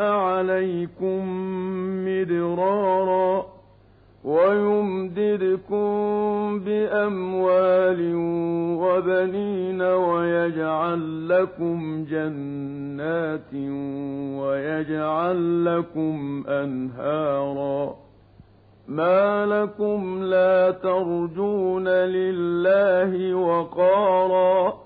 عليكم مدرارا ويمددكم بأموال وبنين ويجعل لكم جنات ويجعل لكم أنهارا ما لكم لا ترجون لله وقارا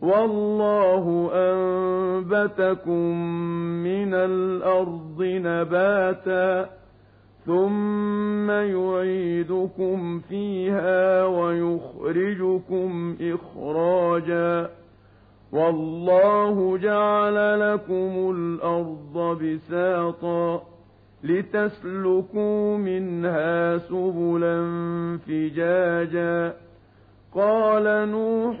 والله أنبتكم من الأرض نباتا ثم يعيدكم فيها ويخرجكم إخراجا والله جعل لكم الأرض بساطا لتسلكوا منها سبلا فجاجا قال نوح